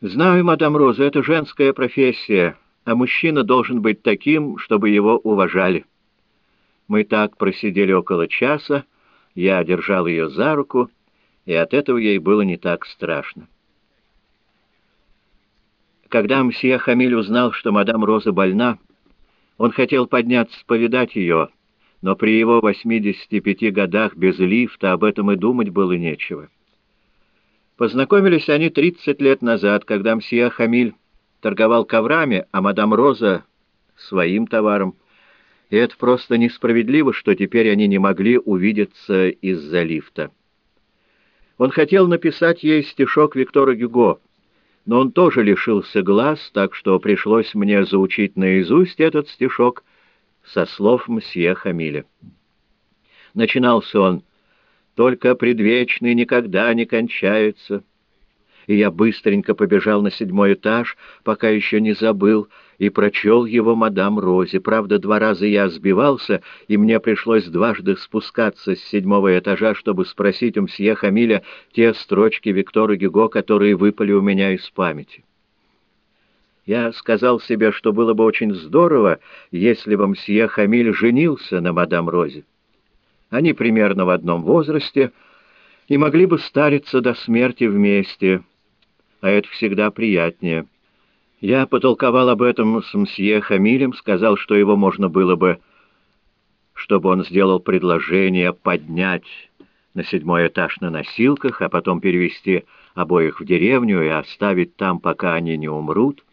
«Знаю, мадам Роза, это женская профессия, а мужчина должен быть таким, чтобы его уважали». Мы так просидели около часа, я держал ее за руку, и от этого ей было не так страшно. Когда мсье Хамиль узнал, что мадам Роза больна, он хотел подняться повидать ее, но при его 85 годах без лифта об этом и думать было нечего. Познакомились они 30 лет назад, когда мсье Хамиль торговал коврами, а мадам Роза — своим товаром. И это просто несправедливо, что теперь они не могли увидеться из-за лифта. Он хотел написать ей стишок Виктора Гюго, но он тоже лишился глаз, так что пришлось мне заучить наизусть этот стишок со слов мсье Хамиля. Начинался он только предвечный никогда не кончается. И я быстренько побежал на седьмой этаж, пока еще не забыл, и прочел его мадам Розе. Правда, два раза я сбивался, и мне пришлось дважды спускаться с седьмого этажа, чтобы спросить у мсье Хамиля те строчки Виктора Гюго, которые выпали у меня из памяти. Я сказал себе, что было бы очень здорово, если бы мсье Хамиль женился на мадам Розе. Они примерно в одном возрасте и могли бы стариться до смерти вместе, а это всегда приятнее. Я потолковал об этом с мсье Хамилем, сказал, что его можно было бы, чтобы он сделал предложение поднять на седьмой этаж на носилках, а потом перевести обоих в деревню и оставить там, пока они не умрут.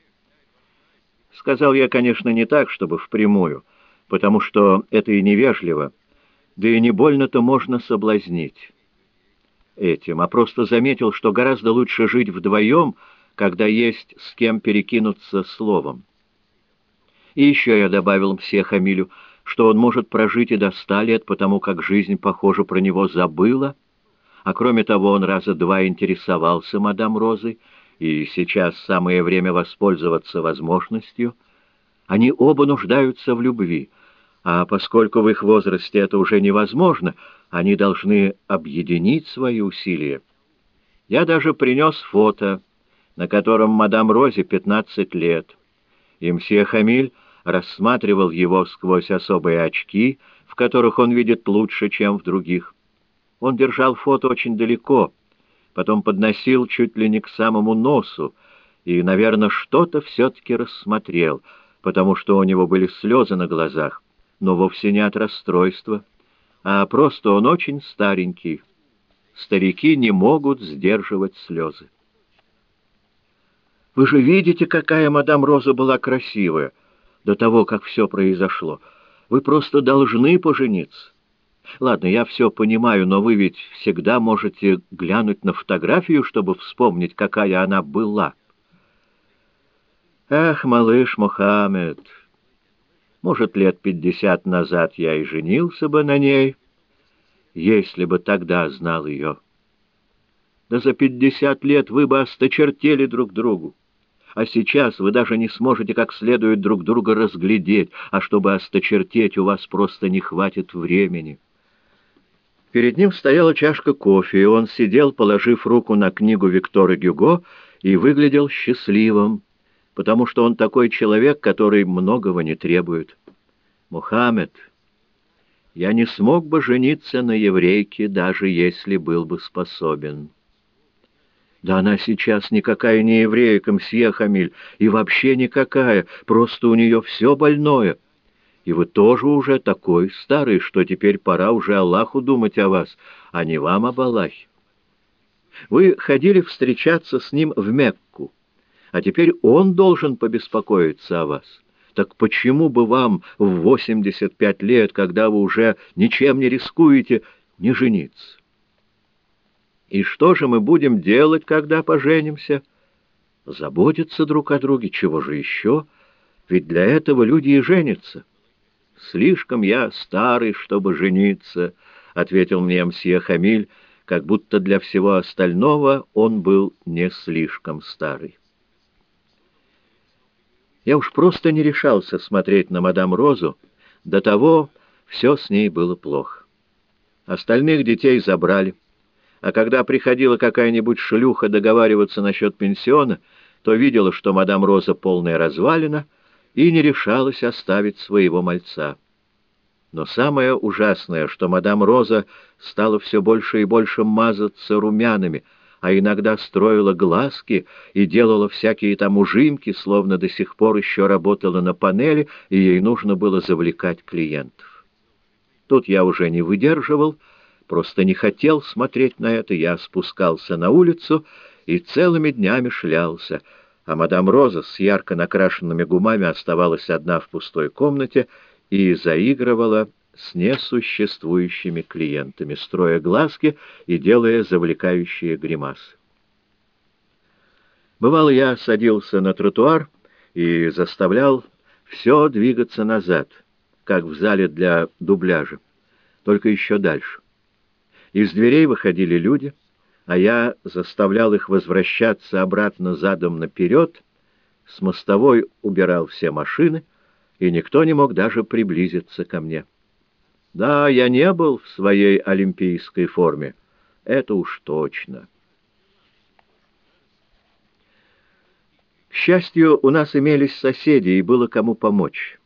Сказал я, конечно, не так, чтобы впрямую, потому что это и невежливо, да и не больно-то можно соблазнить этим, а просто заметил, что гораздо лучше жить вдвоем, когда есть с кем перекинуться словом. И еще я добавил мсье Хамилю, что он может прожить и до ста лет, потому как жизнь, похоже, про него забыла, а кроме того он раза два интересовался мадам Розой, и сейчас самое время воспользоваться возможностью. Они оба нуждаются в любви — а поскольку в их возрасте это уже невозможно, они должны объединить свои усилия. Я даже принес фото, на котором мадам Розе 15 лет, и мсье Хамиль рассматривал его сквозь особые очки, в которых он видит лучше, чем в других. Он держал фото очень далеко, потом подносил чуть ли не к самому носу, и, наверное, что-то все-таки рассмотрел, потому что у него были слезы на глазах но вовсе не от расстройства, а просто он очень старенький. Старики не могут сдерживать слезы. Вы же видите, какая мадам Роза была красивая до того, как все произошло. Вы просто должны пожениться. Ладно, я все понимаю, но вы ведь всегда можете глянуть на фотографию, чтобы вспомнить, какая она была. Ах, малыш Мухаммед... Может, лет пятьдесят назад я и женился бы на ней, если бы тогда знал ее. Да за пятьдесят лет вы бы осточертели друг другу. А сейчас вы даже не сможете как следует друг друга разглядеть, а чтобы осточертеть, у вас просто не хватит времени. Перед ним стояла чашка кофе, и он сидел, положив руку на книгу Виктора Гюго, и выглядел счастливым потому что он такой человек, который многого не требует. Мухаммед, я не смог бы жениться на еврейке, даже если был бы способен. Да она сейчас никакая не еврейка, мсье Хамиль, и вообще никакая, просто у нее все больное. И вы тоже уже такой старый, что теперь пора уже Аллаху думать о вас, а не вам об Аллахе. Вы ходили встречаться с ним в Мекку а теперь он должен побеспокоиться о вас. Так почему бы вам в 85 лет, когда вы уже ничем не рискуете, не жениться? И что же мы будем делать, когда поженимся? Заботиться друг о друге, чего же еще? Ведь для этого люди и женятся. Слишком я старый, чтобы жениться, — ответил мне мсье Хамиль, как будто для всего остального он был не слишком старый. Я уж просто не решался смотреть на мадам Розу, до того все с ней было плохо. Остальных детей забрали, а когда приходила какая-нибудь шлюха договариваться насчет пенсиона, то видела, что мадам Роза полная развалина, и не решалась оставить своего мальца. Но самое ужасное, что мадам Роза стала все больше и больше мазаться румянами, а иногда строила глазки и делала всякие там ужимки, словно до сих пор еще работала на панели, и ей нужно было завлекать клиентов. Тут я уже не выдерживал, просто не хотел смотреть на это, я спускался на улицу и целыми днями шлялся, а мадам Роза с ярко накрашенными гумами оставалась одна в пустой комнате и заигрывала с несуществующими клиентами, строя глазки и делая завлекающие гримасы. Бывало, я садился на тротуар и заставлял все двигаться назад, как в зале для дубляжа, только еще дальше. Из дверей выходили люди, а я заставлял их возвращаться обратно задом наперед, с мостовой убирал все машины, и никто не мог даже приблизиться ко мне. Да, я не был в своей олимпийской форме, это уж точно. К счастью, у нас имелись соседи, и было кому помочь.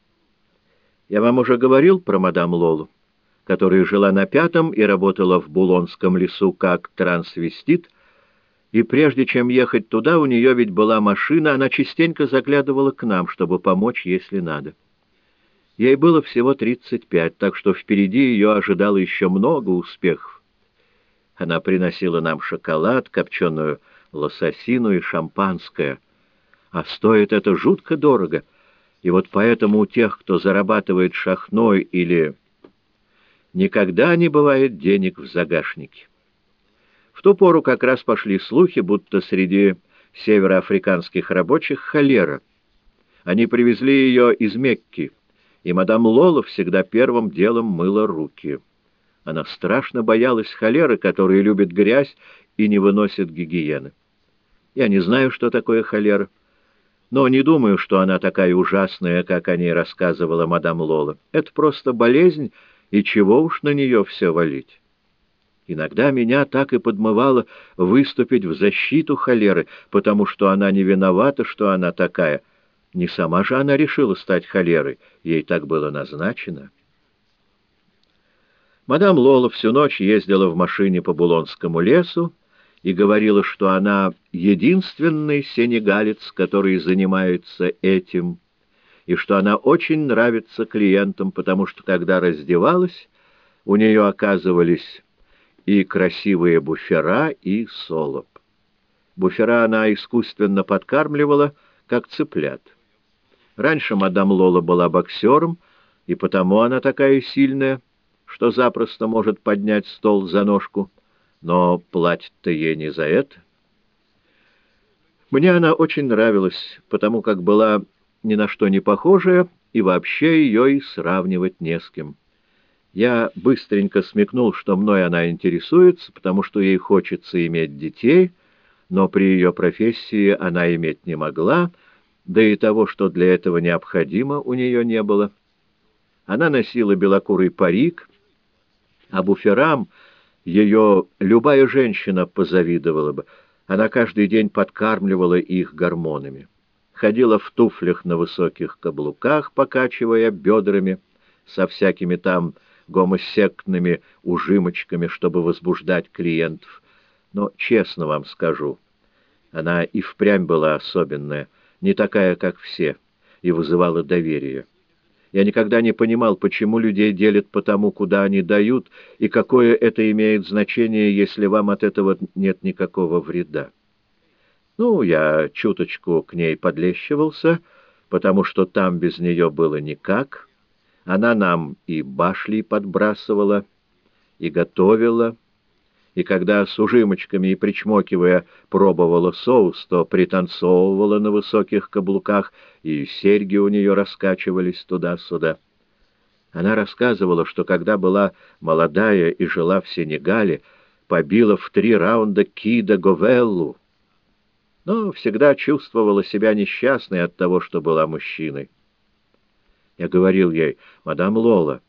Я вам уже говорил про мадам Лолу, которая жила на пятом и работала в Булонском лесу как трансвестит, и прежде чем ехать туда, у нее ведь была машина, она частенько заглядывала к нам, чтобы помочь, если надо. Ей было всего 35, так что впереди ее ожидало еще много успехов. Она приносила нам шоколад, копченую лососину и шампанское. А стоит это жутко дорого. И вот поэтому у тех, кто зарабатывает шахной или... Никогда не бывает денег в загашнике. В ту пору как раз пошли слухи, будто среди североафриканских рабочих холера. Они привезли ее из Мекки и мадам Лола всегда первым делом мыла руки. Она страшно боялась холеры, которая любит грязь и не выносит гигиены. Я не знаю, что такое холера, но не думаю, что она такая ужасная, как о ней рассказывала мадам Лола. Это просто болезнь, и чего уж на нее все валить. Иногда меня так и подмывало выступить в защиту холеры, потому что она не виновата, что она такая — не сама же она решила стать холерой, ей так было назначено. Мадам Лола всю ночь ездила в машине по Булонскому лесу и говорила, что она единственный сенегалец, который занимается этим, и что она очень нравится клиентам, потому что, когда раздевалась, у нее оказывались и красивые буфера, и солоб. Буфера она искусственно подкармливала, как цыплят. Раньше мадам Лола была боксером, и потому она такая сильная, что запросто может поднять стол за ножку, но платит-то ей не за это. Мне она очень нравилась, потому как была ни на что не похожая, и вообще ее и сравнивать не с кем. Я быстренько смекнул, что мной она интересуется, потому что ей хочется иметь детей, но при ее профессии она иметь не могла — да и того, что для этого необходимо, у нее не было. Она носила белокурый парик, а буферам ее любая женщина позавидовала бы. Она каждый день подкармливала их гормонами. Ходила в туфлях на высоких каблуках, покачивая бедрами, со всякими там гомосектными ужимочками, чтобы возбуждать клиентов. Но, честно вам скажу, она и впрямь была особенная — не такая, как все, и вызывала доверие. Я никогда не понимал, почему людей делят по тому, куда они дают, и какое это имеет значение, если вам от этого нет никакого вреда. Ну, я чуточку к ней подлещивался, потому что там без нее было никак. Она нам и башли подбрасывала, и готовила, и когда с ужимочками и причмокивая пробовала соус, то пританцовывала на высоких каблуках, и серьги у нее раскачивались туда-сюда. Она рассказывала, что когда была молодая и жила в Сенегале, побила в три раунда Кида Говеллу, но всегда чувствовала себя несчастной от того, что была мужчиной. Я говорил ей, «Мадам Лола,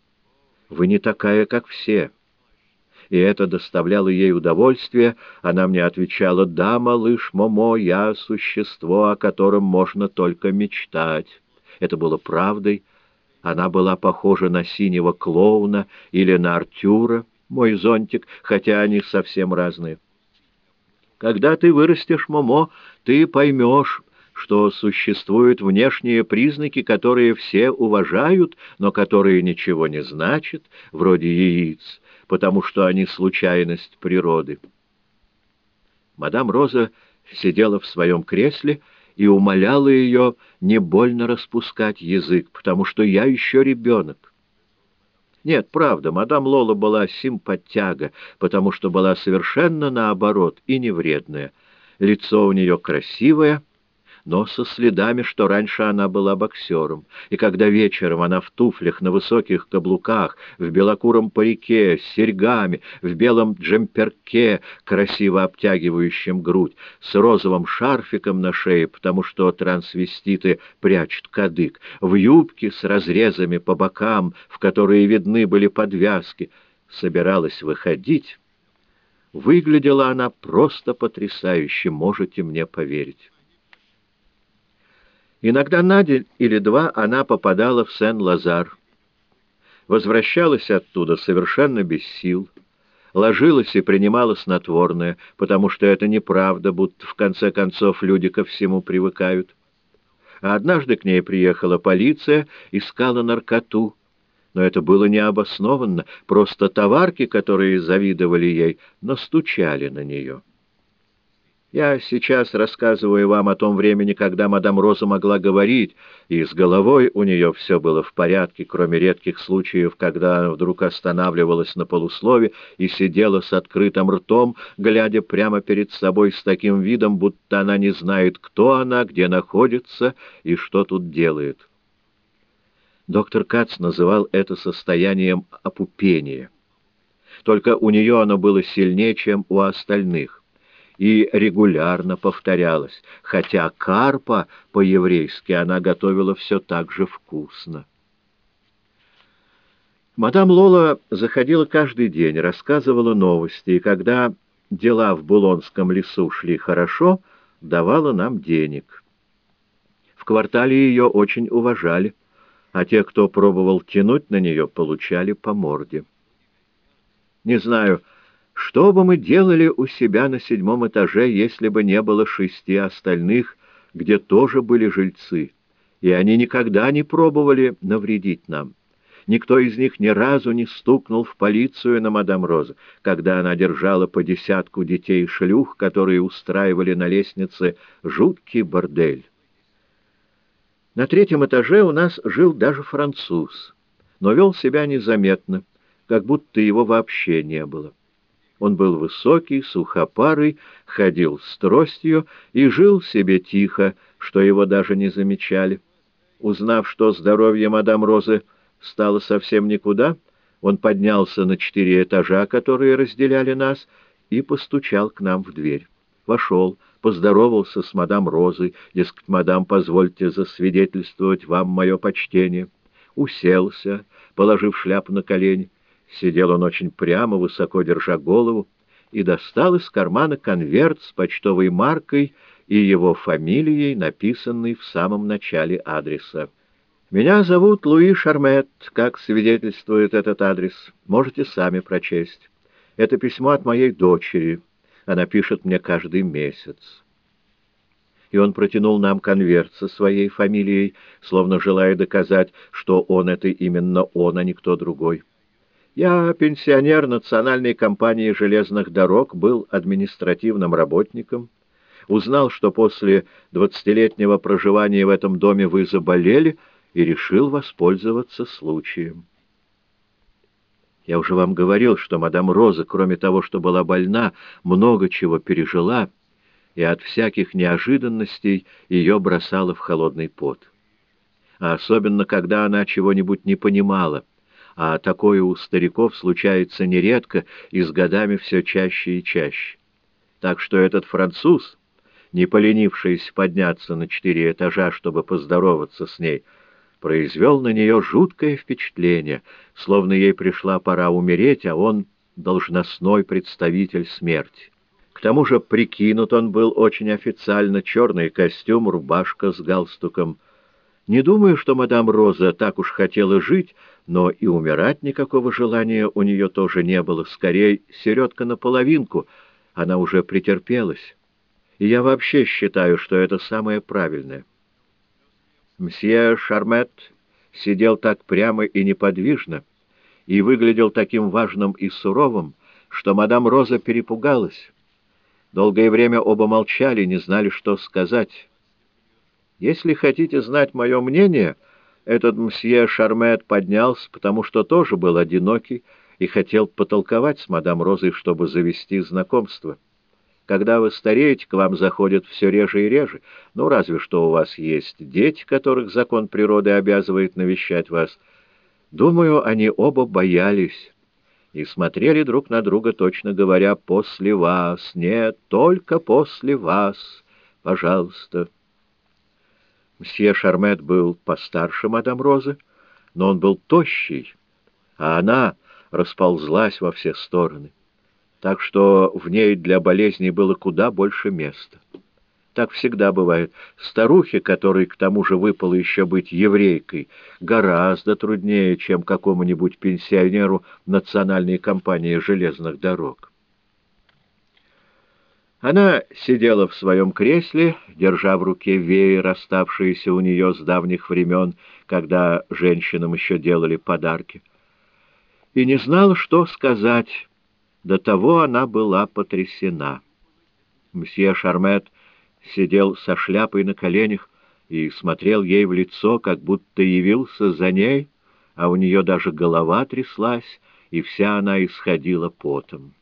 вы не такая, как все». И это доставляло ей удовольствие, она мне отвечала «Да, малыш Момо, я существо, о котором можно только мечтать». Это было правдой. Она была похожа на синего клоуна или на Артюра, мой зонтик, хотя они совсем разные. Когда ты вырастешь, Момо, ты поймешь, что существуют внешние признаки, которые все уважают, но которые ничего не значат, вроде яиц, потому что они случайность природы. Мадам Роза сидела в своем кресле и умоляла ее не больно распускать язык, потому что я еще ребенок. Нет, правда, мадам Лола была симпатяга, потому что была совершенно наоборот и невредная. Лицо у нее красивое — но со следами, что раньше она была боксером. И когда вечером она в туфлях на высоких каблуках, в белокуром парике, с серьгами, в белом джемперке, красиво обтягивающем грудь, с розовым шарфиком на шее, потому что трансвеститы прячут кадык, в юбке с разрезами по бокам, в которые видны были подвязки, собиралась выходить, выглядела она просто потрясающе, можете мне поверить. Иногда на день или два она попадала в Сен-Лазар. Возвращалась оттуда совершенно без сил, ложилась и принимала снотворное, потому что это неправда, будто в конце концов люди ко всему привыкают. А однажды к ней приехала полиция, искала наркоту. Но это было необоснованно, просто товарки, которые завидовали ей, настучали на нее. Я сейчас рассказываю вам о том времени, когда мадам Роза могла говорить, и с головой у нее все было в порядке, кроме редких случаев, когда вдруг останавливалась на полуслове и сидела с открытым ртом, глядя прямо перед собой с таким видом, будто она не знает, кто она, где находится и что тут делает. Доктор Кац называл это состоянием опупения. Только у нее оно было сильнее, чем у остальных и регулярно повторялась, хотя карпа по-еврейски она готовила все так же вкусно. Мадам Лола заходила каждый день, рассказывала новости, и когда дела в Булонском лесу шли хорошо, давала нам денег. В квартале ее очень уважали, а те, кто пробовал тянуть на нее, получали по морде. Не знаю, что бы мы делали у себя на седьмом этаже, если бы не было шести остальных, где тоже были жильцы, и они никогда не пробовали навредить нам? Никто из них ни разу не стукнул в полицию на мадам Роза, когда она держала по десятку детей-шлюх, которые устраивали на лестнице жуткий бордель. На третьем этаже у нас жил даже француз, но вел себя незаметно, как будто его вообще не было. Он был высокий, сухопарый, ходил с тростью и жил себе тихо, что его даже не замечали. Узнав, что здоровье мадам Розы стало совсем никуда, он поднялся на четыре этажа, которые разделяли нас, и постучал к нам в дверь. Вошел, поздоровался с мадам Розой, дескать, мадам, позвольте засвидетельствовать вам мое почтение. Уселся, положив шляпу на колени. Сидел он очень прямо, высоко держа голову, и достал из кармана конверт с почтовой маркой и его фамилией, написанной в самом начале адреса. «Меня зовут Луи Шармет, как свидетельствует этот адрес. Можете сами прочесть. Это письмо от моей дочери. Она пишет мне каждый месяц». И он протянул нам конверт со своей фамилией, словно желая доказать, что он — это именно он, а не кто другой. Я пенсионер Национальной компании железных дорог, был административным работником. Узнал, что после двадцатилетнего проживания в этом доме вы заболели, и решил воспользоваться случаем. Я уже вам говорил, что мадам Роза, кроме того, что была больна, много чего пережила, и от всяких неожиданностей ее бросало в холодный пот. А особенно, когда она чего-нибудь не понимала — а такое у стариков случается нередко и с годами все чаще и чаще. Так что этот француз, не поленившись подняться на четыре этажа, чтобы поздороваться с ней, произвел на нее жуткое впечатление, словно ей пришла пора умереть, а он должностной представитель смерти. К тому же прикинут он был очень официально, черный костюм, рубашка с галстуком. Не думаю, что мадам Роза так уж хотела жить, но и умирать никакого желания у нее тоже не было. Скорее, середка наполовинку, она уже претерпелась. И я вообще считаю, что это самое правильное. Мсье Шармет сидел так прямо и неподвижно, и выглядел таким важным и суровым, что мадам Роза перепугалась. Долгое время оба молчали, не знали, что сказать. Если хотите знать мое мнение, этот мсье Шармет поднялся, потому что тоже был одинокий и хотел потолковать с мадам Розой, чтобы завести знакомство. Когда вы стареете, к вам заходят все реже и реже. Ну, разве что у вас есть дети, которых закон природы обязывает навещать вас. Думаю, они оба боялись и смотрели друг на друга, точно говоря, «после вас». Нет, только после вас. Пожалуйста. Мсье Шармет был постарше мадам Розы, но он был тощий, а она расползлась во все стороны так что в ней для болезней было куда больше места. Так всегда бывает. Старухе, которой к тому же выпало еще быть еврейкой, гораздо труднее, чем какому-нибудь пенсионеру национальной компании железных дорог. Она сидела в своем кресле, держа в руке веер, оставшийся у нее с давних времен, когда женщинам еще делали подарки, и не знала, что сказать, до того она была потрясена. Мсье Шармет сидел со шляпой на коленях и смотрел ей в лицо, как будто явился за ней, а у нее даже голова тряслась, и вся она исходила потом.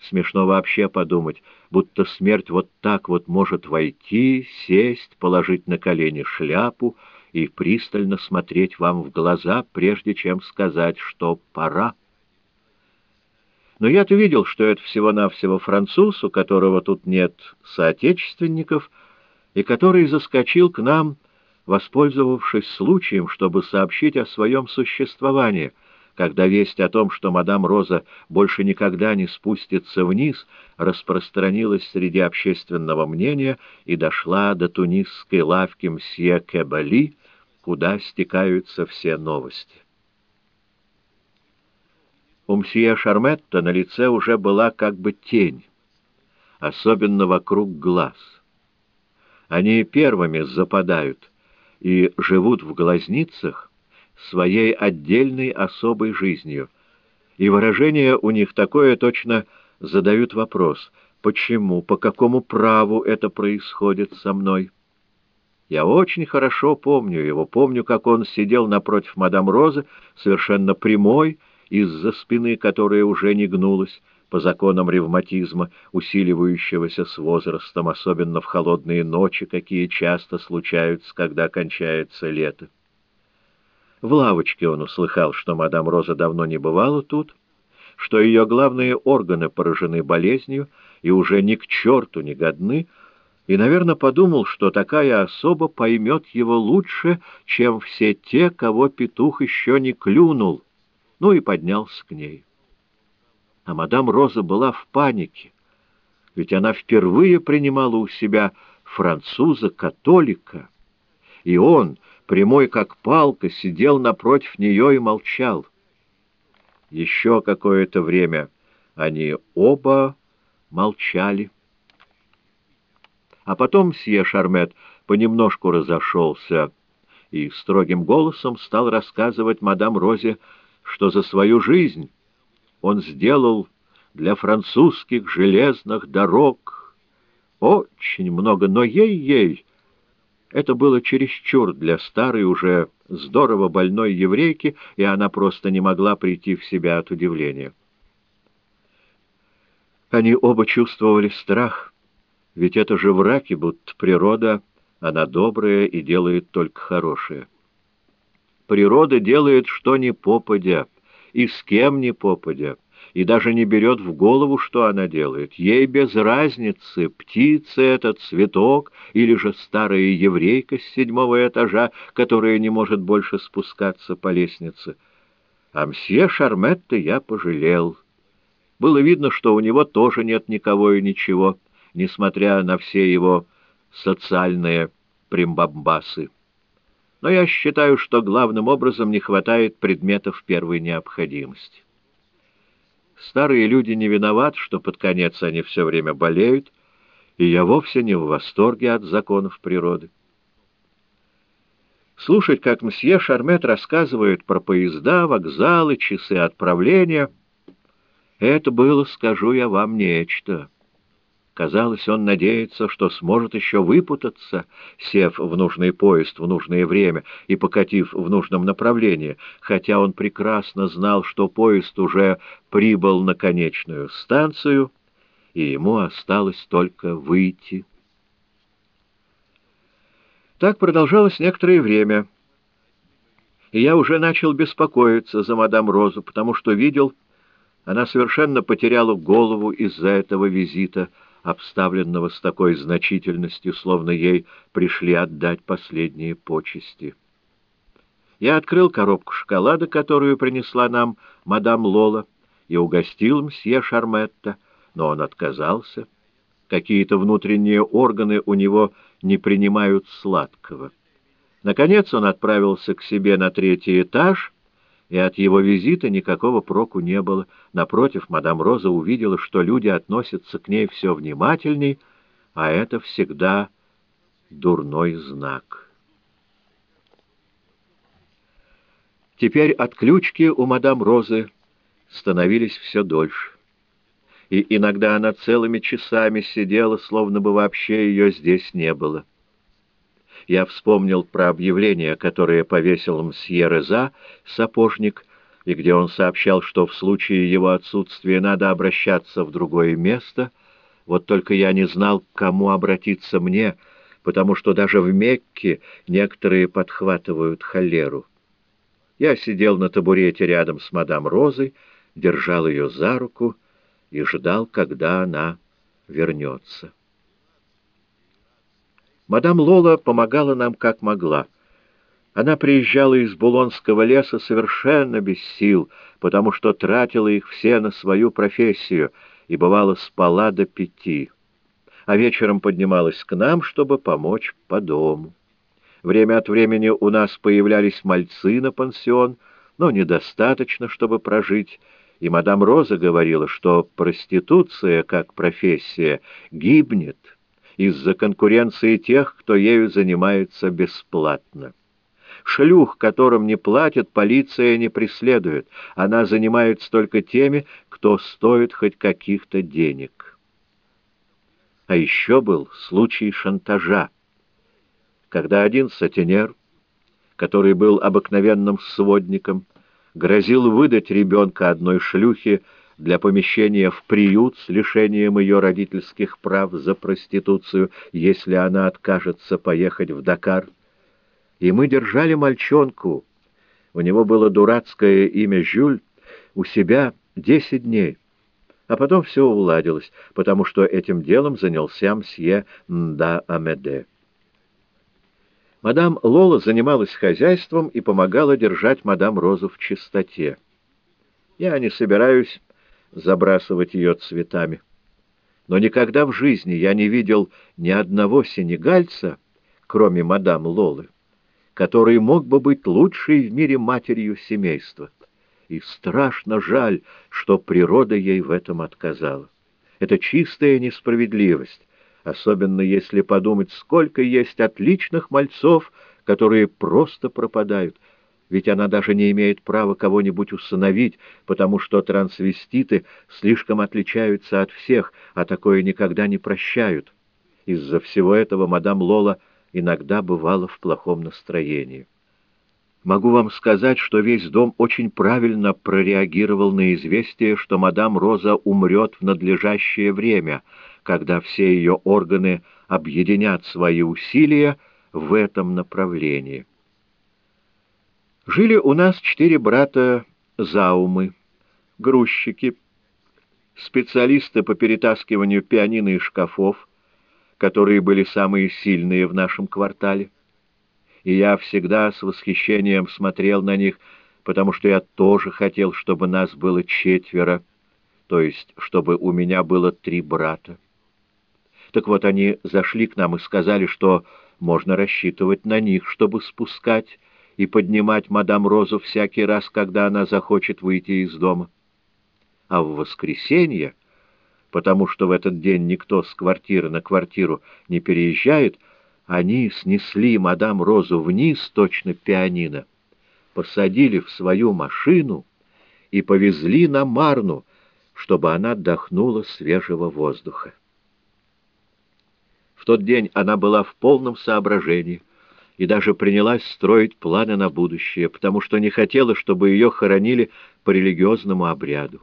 Смешно вообще подумать, будто смерть вот так вот может войти, сесть, положить на колени шляпу и пристально смотреть вам в глаза, прежде чем сказать, что пора. Но я-то видел, что это всего-навсего француз, у которого тут нет соотечественников, и который заскочил к нам, воспользовавшись случаем, чтобы сообщить о своем существовании, когда весть о том, что мадам Роза больше никогда не спустится вниз, распространилась среди общественного мнения и дошла до тунисской лавки мсье Кебали, куда стекаются все новости. У мсье Шарметта на лице уже была как бы тень, особенно вокруг глаз. Они первыми западают и живут в глазницах своей отдельной особой жизнью, и выражение у них такое точно задают вопрос, почему, по какому праву это происходит со мной. Я очень хорошо помню его, помню, как он сидел напротив мадам Розы, совершенно прямой, из-за спины, которая уже не гнулась, по законам ревматизма, усиливающегося с возрастом, особенно в холодные ночи, какие часто случаются, когда кончается лето. В лавочке он услыхал, что мадам Роза давно не бывала тут, что ее главные органы поражены болезнью и уже ни к черту не годны, и, наверное, подумал, что такая особа поймет его лучше, чем все те, кого петух еще не клюнул — ну и поднялся к ней. А мадам Роза была в панике, ведь она впервые принимала у себя француза-католика, и он, прямой как палка, сидел напротив нее и молчал. Еще какое-то время они оба молчали. А потом сье Шармет понемножку разошелся и строгим голосом стал рассказывать мадам Розе что за свою жизнь он сделал для французских железных дорог очень много, но ей-ей это было чересчур для старой, уже здорово больной еврейки, и она просто не могла прийти в себя от удивления. Они оба чувствовали страх, ведь это же враки, будто природа, она добрая и делает только хорошее. Природа делает что ни попадя, и с кем ни попадя, и даже не берет в голову, что она делает. Ей без разницы, птица это, цветок, или же старая еврейка с седьмого этажа, которая не может больше спускаться по лестнице. А мсье Шарметта я пожалел. Было видно, что у него тоже нет никого и ничего, несмотря на все его социальные примбамбасы. Но я считаю, что главным образом не хватает предметов первой необходимости. Старые люди не виноваты, что под конец они все время болеют, и я вовсе не в восторге от законов природы. Слушать, как мсье Шармет рассказывает про поезда, вокзалы, часы отправления, это было, скажу я вам, нечто. Казалось, он надеется, что сможет еще выпутаться, сев в нужный поезд в нужное время и покатив в нужном направлении, хотя он прекрасно знал, что поезд уже прибыл на конечную станцию, и ему осталось только выйти. Так продолжалось некоторое время, и я уже начал беспокоиться за мадам Розу, потому что видел, она совершенно потеряла голову из-за этого визита — обставленного с такой значительностью, словно ей пришли отдать последние почести. Я открыл коробку шоколада, которую принесла нам мадам Лола, и угостил мсье Шарметта, но он отказался. Какие-то внутренние органы у него не принимают сладкого. Наконец он отправился к себе на третий этаж — и от его визита никакого проку не было. Напротив, мадам Роза увидела, что люди относятся к ней все внимательней, а это всегда дурной знак. Теперь отключки у мадам Розы становились все дольше, и иногда она целыми часами сидела, словно бы вообще ее здесь не было я вспомнил про объявление, которое повесил мсье Реза, сапожник, и где он сообщал, что в случае его отсутствия надо обращаться в другое место. Вот только я не знал, к кому обратиться мне, потому что даже в Мекке некоторые подхватывают холеру. Я сидел на табурете рядом с мадам Розой, держал ее за руку и ждал, когда она вернется. Мадам Лола помогала нам как могла. Она приезжала из Булонского леса совершенно без сил, потому что тратила их все на свою профессию и, бывало, спала до пяти. А вечером поднималась к нам, чтобы помочь по дому. Время от времени у нас появлялись мальцы на пансион, но недостаточно, чтобы прожить, и мадам Роза говорила, что проституция, как профессия, гибнет — из-за конкуренции тех, кто ею занимается бесплатно. Шлюх, которым не платят, полиция не преследует. Она занимается только теми, кто стоит хоть каких-то денег. А еще был случай шантажа, когда один сатенер, который был обыкновенным сводником, грозил выдать ребенка одной шлюхе для помещения в приют с лишением ее родительских прав за проституцию, если она откажется поехать в Дакар. И мы держали мальчонку, у него было дурацкое имя Жюль, у себя десять дней. А потом все уладилось, потому что этим делом занялся мсье Нда Амеде. Мадам Лола занималась хозяйством и помогала держать мадам Розу в чистоте. Я не собираюсь забрасывать ее цветами. Но никогда в жизни я не видел ни одного сенегальца, кроме мадам Лолы, который мог бы быть лучшей в мире матерью семейства. И страшно жаль, что природа ей в этом отказала. Это чистая несправедливость, особенно если подумать, сколько есть отличных мальцов, которые просто пропадают, ведь она даже не имеет права кого-нибудь усыновить, потому что трансвеститы слишком отличаются от всех, а такое никогда не прощают. Из-за всего этого мадам Лола иногда бывала в плохом настроении. Могу вам сказать, что весь дом очень правильно прореагировал на известие, что мадам Роза умрет в надлежащее время, когда все ее органы объединят свои усилия в этом направлении. Жили у нас четыре брата Заумы, грузчики, специалисты по перетаскиванию пианино и шкафов, которые были самые сильные в нашем квартале. И я всегда с восхищением смотрел на них, потому что я тоже хотел, чтобы нас было четверо. то есть чтобы у меня было три брата. Так вот, они зашли к нам и сказали, что можно рассчитывать на них, чтобы спускать и поднимать мадам Розу всякий раз, когда она захочет выйти из дома. А в воскресенье, потому что в этот день никто с квартиры на квартиру не переезжает, они снесли мадам Розу вниз, точно пианино, посадили в свою машину и повезли на Марну, чтобы она отдохнула свежего воздуха. В тот день она была в полном соображении и даже принялась строить планы на будущее, потому что не хотела, чтобы ее хоронили по религиозному обряду.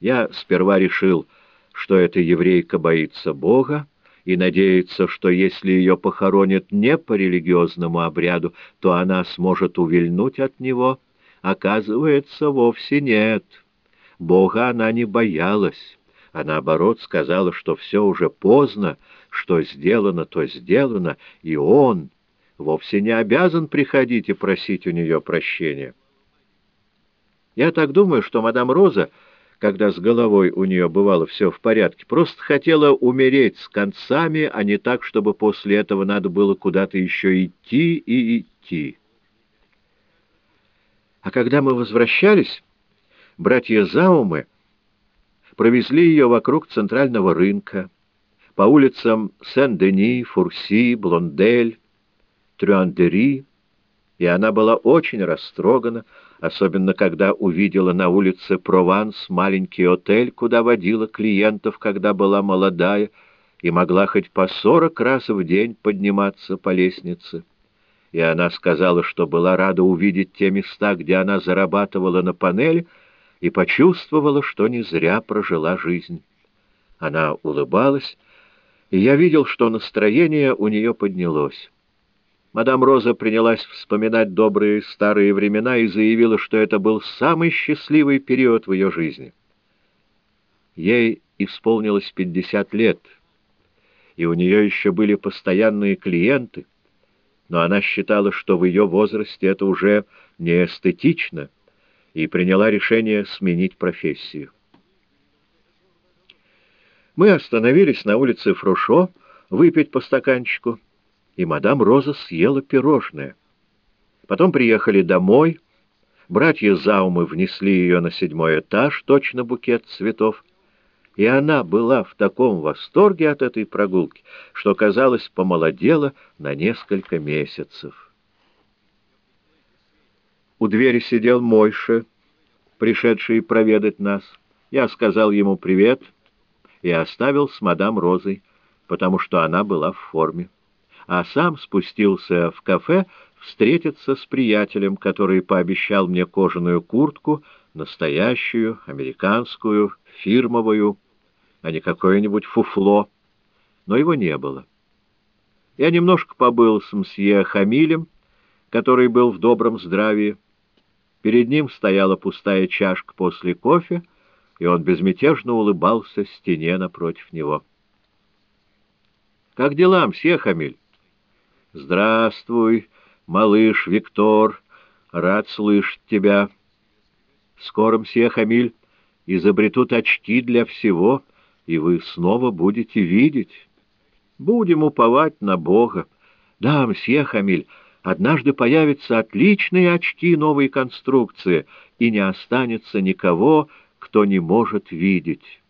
Я сперва решил, что эта еврейка боится Бога и надеется, что если ее похоронят не по религиозному обряду, то она сможет увильнуть от него. Оказывается, вовсе нет. Бога она не боялась, а наоборот сказала, что все уже поздно, что сделано, то сделано, и он вовсе не обязан приходить и просить у нее прощения. Я так думаю, что мадам Роза, когда с головой у нее бывало все в порядке, просто хотела умереть с концами, а не так, чтобы после этого надо было куда-то еще идти и идти. А когда мы возвращались, братья Заумы провезли ее вокруг центрального рынка, по улицам Сен-Дени, Фурси, Блондель, Трюандери, и она была очень растрогана, особенно когда увидела на улице Прованс маленький отель, куда водила клиентов, когда была молодая, и могла хоть по сорок раз в день подниматься по лестнице. И она сказала, что была рада увидеть те места, где она зарабатывала на панели, и почувствовала, что не зря прожила жизнь. Она улыбалась, и я видел, что настроение у нее поднялось. Мадам Роза принялась вспоминать добрые старые времена и заявила, что это был самый счастливый период в ее жизни. Ей исполнилось пятьдесят лет, и у нее еще были постоянные клиенты, но она считала, что в ее возрасте это уже не эстетично, и приняла решение сменить профессию. Мы остановились на улице Фрушо выпить по стаканчику, и мадам Роза съела пирожное. Потом приехали домой, братья Заумы внесли ее на седьмой этаж, точно букет цветов, и она была в таком восторге от этой прогулки, что, казалось, помолодела на несколько месяцев. У двери сидел Мойша, пришедший проведать нас. Я сказал ему привет — и оставил с мадам Розой, потому что она была в форме. А сам спустился в кафе встретиться с приятелем, который пообещал мне кожаную куртку, настоящую, американскую, фирмовую, а не какое-нибудь фуфло. Но его не было. Я немножко побыл с мсье Хамилем, который был в добром здравии. Перед ним стояла пустая чашка после кофе, и он безмятежно улыбался стене напротив него. «Как дела, мсье Хамиль?» «Здравствуй, малыш Виктор, рад слышать тебя. Скоро, мсье Хамиль, изобретут очки для всего, и вы снова будете видеть. Будем уповать на Бога. Да, мсье Хамиль, однажды появятся отличные очки новой конструкции, и не останется никого, кто не может видеть.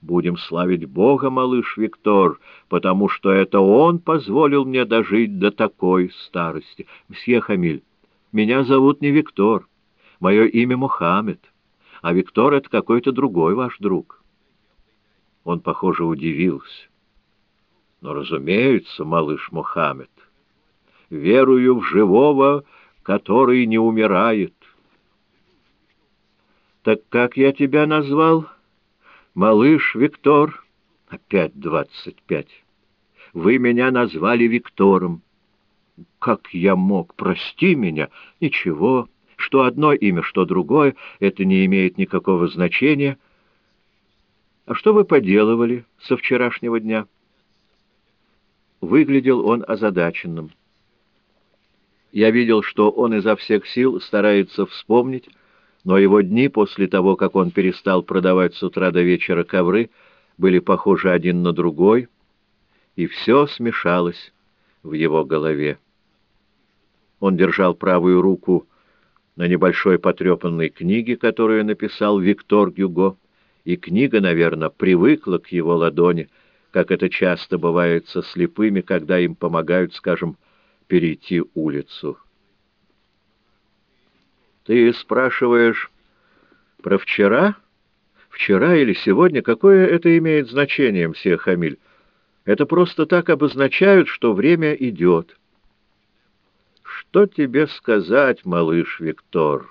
Будем славить Бога, малыш Виктор, потому что это Он позволил мне дожить до такой старости. Мсье Хамиль, меня зовут не Виктор, мое имя Мухаммед, а Виктор — это какой-то другой ваш друг. Он, похоже, удивился. Но, разумеется, малыш Мухаммед, верую в живого, который не умирает. «Так как я тебя назвал?» «Малыш Виктор». «Опять двадцать пять. Вы меня назвали Виктором». «Как я мог? Прости меня». «Ничего. Что одно имя, что другое, это не имеет никакого значения». «А что вы поделывали со вчерашнего дня?» Выглядел он озадаченным. Я видел, что он изо всех сил старается вспомнить, но его дни после того, как он перестал продавать с утра до вечера ковры, были похожи один на другой, и все смешалось в его голове. Он держал правую руку на небольшой потрепанной книге, которую написал Виктор Гюго, и книга, наверное, привыкла к его ладони, как это часто бывает со слепыми, когда им помогают, скажем, перейти улицу. Ты спрашиваешь про вчера? Вчера или сегодня? Какое это имеет значение, мсье Хамиль? Это просто так обозначают, что время идет. Что тебе сказать, малыш Виктор?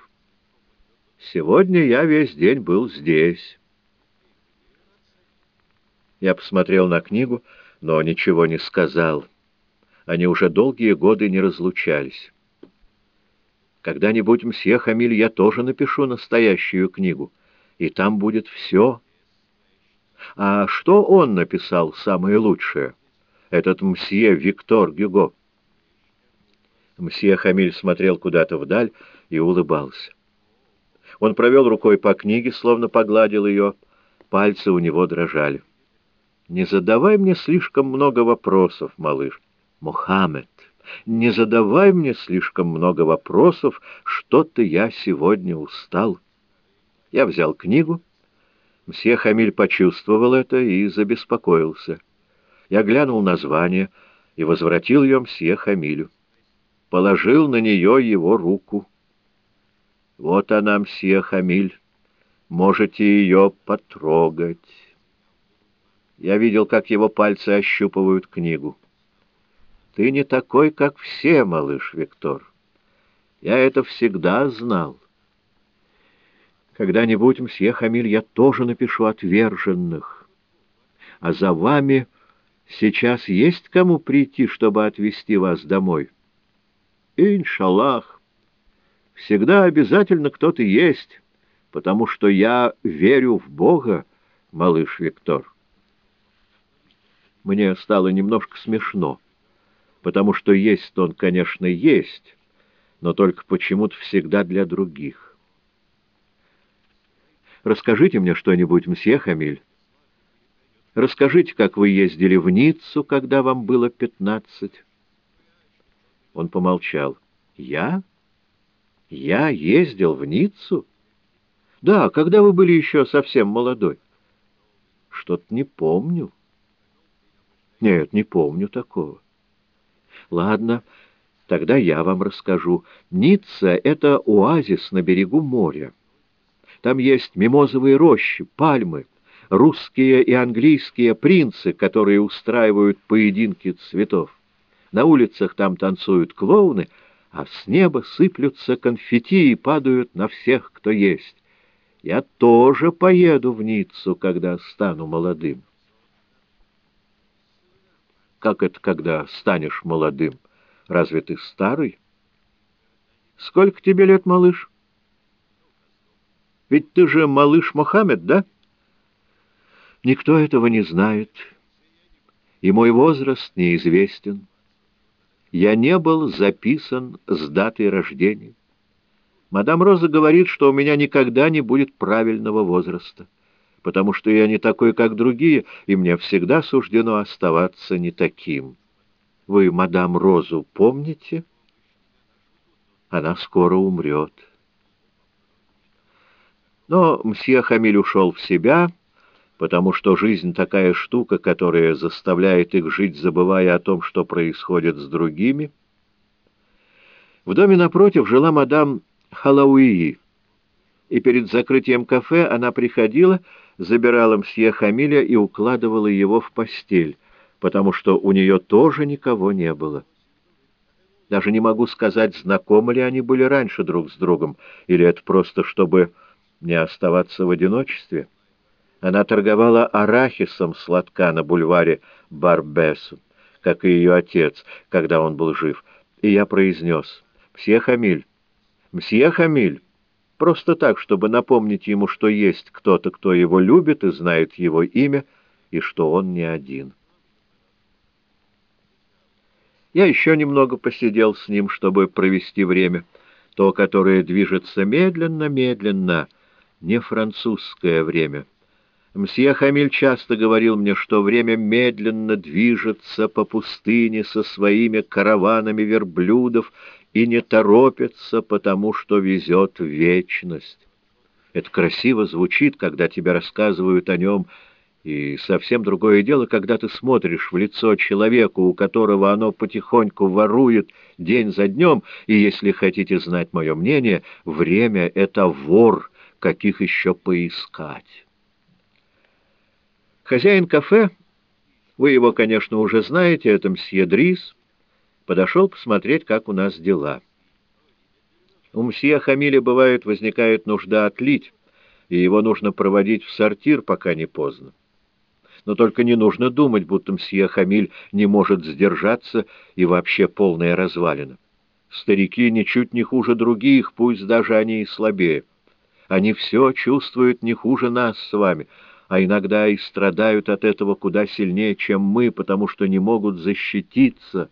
Сегодня я весь день был здесь. Я посмотрел на книгу, но ничего не сказал. Они уже долгие годы не разлучались. Когда-нибудь, мсье Хамиль, я тоже напишу настоящую книгу, и там будет все. А что он написал самое лучшее? Этот мсье Виктор Гюго. Мсье Хамиль смотрел куда-то вдаль и улыбался. Он провел рукой по книге, словно погладил ее. Пальцы у него дрожали. «Не задавай мне слишком много вопросов, малыш. Мухаммед, не задавай мне слишком много вопросов, что-то я сегодня устал». Я взял книгу. Мсье Хамиль почувствовал это и забеспокоился. Я глянул название и возвратил ее мсье Хамилю положил на нее его руку. «Вот она, мсье Хамиль, можете ее потрогать». Я видел, как его пальцы ощупывают книгу. «Ты не такой, как все, малыш Виктор. Я это всегда знал. Когда-нибудь, мсье Хамиль, я тоже напишу отверженных. А за вами сейчас есть кому прийти, чтобы отвезти вас домой?» Иншаллах, всегда обязательно кто-то есть, потому что я верю в Бога, малыш Виктор. Мне стало немножко смешно, потому что есть он, конечно, есть, но только почему-то всегда для других. Расскажите мне что-нибудь, мсье Хамиль. Расскажите, как вы ездили в Ниццу, когда вам было пятнадцать. Он помолчал. «Я? Я ездил в Ниццу? Да, когда вы были еще совсем молодой. Что-то не помню. Нет, не помню такого. Ладно, тогда я вам расскажу. Ницца — это оазис на берегу моря. Там есть мимозовые рощи, пальмы, русские и английские принцы, которые устраивают поединки цветов. На улицах там танцуют клоуны, а с неба сыплются конфетти и падают на всех, кто есть. Я тоже поеду в Ниццу, когда стану молодым. Как это, когда станешь молодым? Разве ты старый? Сколько тебе лет, малыш? Ведь ты же малыш Мохаммед, да? Никто этого не знает, и мой возраст неизвестен я не был записан с датой рождения. Мадам Роза говорит, что у меня никогда не будет правильного возраста, потому что я не такой, как другие, и мне всегда суждено оставаться не таким. Вы мадам Розу помните? Она скоро умрет. Но мсье Хамиль ушел в себя, потому что жизнь такая штука, которая заставляет их жить, забывая о том, что происходит с другими. В доме напротив жила мадам Халауи, и перед закрытием кафе она приходила, забирала мсье Хамиля и укладывала его в постель, потому что у нее тоже никого не было. Даже не могу сказать, знакомы ли они были раньше друг с другом, или это просто чтобы не оставаться в одиночестве. Она торговала арахисом сладка на бульваре Барбесу, как и ее отец, когда он был жив. И я произнес «Мсье Хамиль, мсье Хамиль», просто так, чтобы напомнить ему, что есть кто-то, кто его любит и знает его имя, и что он не один. Я еще немного посидел с ним, чтобы провести время, то, которое движется медленно-медленно, не французское время. Мсье Хамиль часто говорил мне, что время медленно движется по пустыне со своими караванами верблюдов и не торопится, потому что везет вечность. Это красиво звучит, когда тебе рассказывают о нем, и совсем другое дело, когда ты смотришь в лицо человеку, у которого оно потихоньку ворует день за днем, и, если хотите знать мое мнение, время — это вор, каких еще поискать. Хозяин кафе, вы его, конечно, уже знаете, это мсье Дрис, подошел посмотреть, как у нас дела. У мсье Хамиля, бывает, возникает нужда отлить, и его нужно проводить в сортир, пока не поздно. Но только не нужно думать, будто мсье Хамиль не может сдержаться и вообще полная развалина. Старики ничуть не хуже других, пусть даже они и слабее. Они все чувствуют не хуже нас с вами, а иногда и страдают от этого куда сильнее, чем мы, потому что не могут защититься.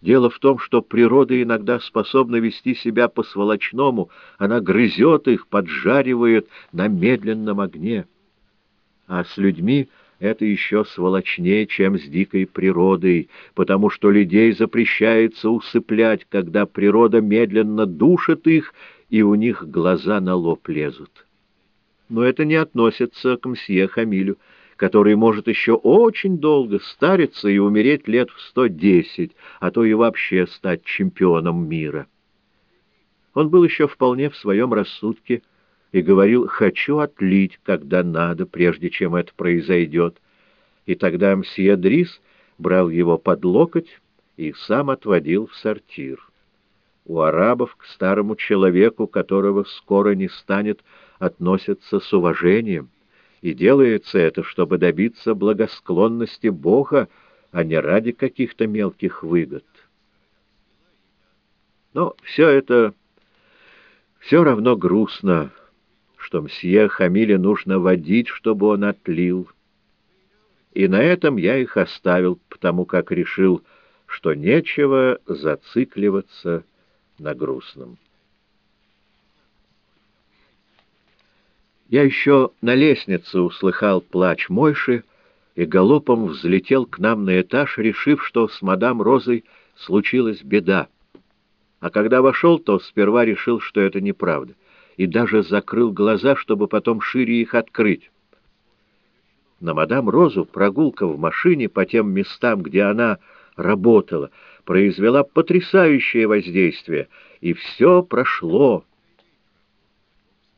Дело в том, что природа иногда способна вести себя по-сволочному, она грызет их, поджаривает на медленном огне. А с людьми это еще сволочнее, чем с дикой природой, потому что людей запрещается усыплять, когда природа медленно душит их, и у них глаза на лоб лезут. Но это не относится к мсье Хамилю, который может еще очень долго стариться и умереть лет в сто десять, а то и вообще стать чемпионом мира. Он был еще вполне в своем рассудке и говорил «хочу отлить, когда надо, прежде чем это произойдет». И тогда мсье Дрис брал его под локоть и сам отводил в сортир. У арабов к старому человеку, которого скоро не станет, относятся с уважением, и делается это, чтобы добиться благосклонности Бога, а не ради каких-то мелких выгод. Но все это все равно грустно, что мсье Хамиле нужно водить, чтобы он отлил. И на этом я их оставил, потому как решил, что нечего зацикливаться на грустном. Я еще на лестнице услыхал плач Мойши и галопом взлетел к нам на этаж, решив, что с мадам Розой случилась беда. А когда вошел, то сперва решил, что это неправда, и даже закрыл глаза, чтобы потом шире их открыть. На мадам Розу прогулка в машине по тем местам, где она работала, произвела потрясающее воздействие, и все прошло,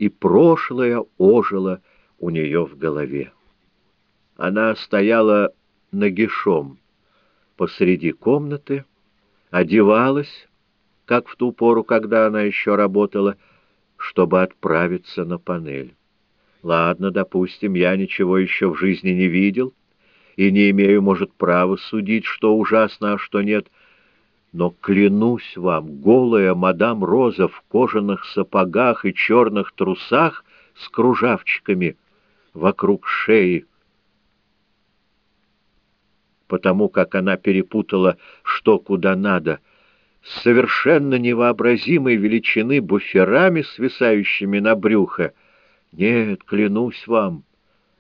и прошлое ожило у нее в голове. Она стояла нагишом посреди комнаты, одевалась, как в ту пору, когда она еще работала, чтобы отправиться на панель. Ладно, допустим, я ничего еще в жизни не видел и не имею, может, права судить, что ужасно, а что нет — но, клянусь вам, голая мадам Роза в кожаных сапогах и черных трусах с кружавчиками вокруг шеи, потому как она перепутала, что куда надо, с совершенно невообразимой величины буферами, свисающими на брюхо. Нет, клянусь вам,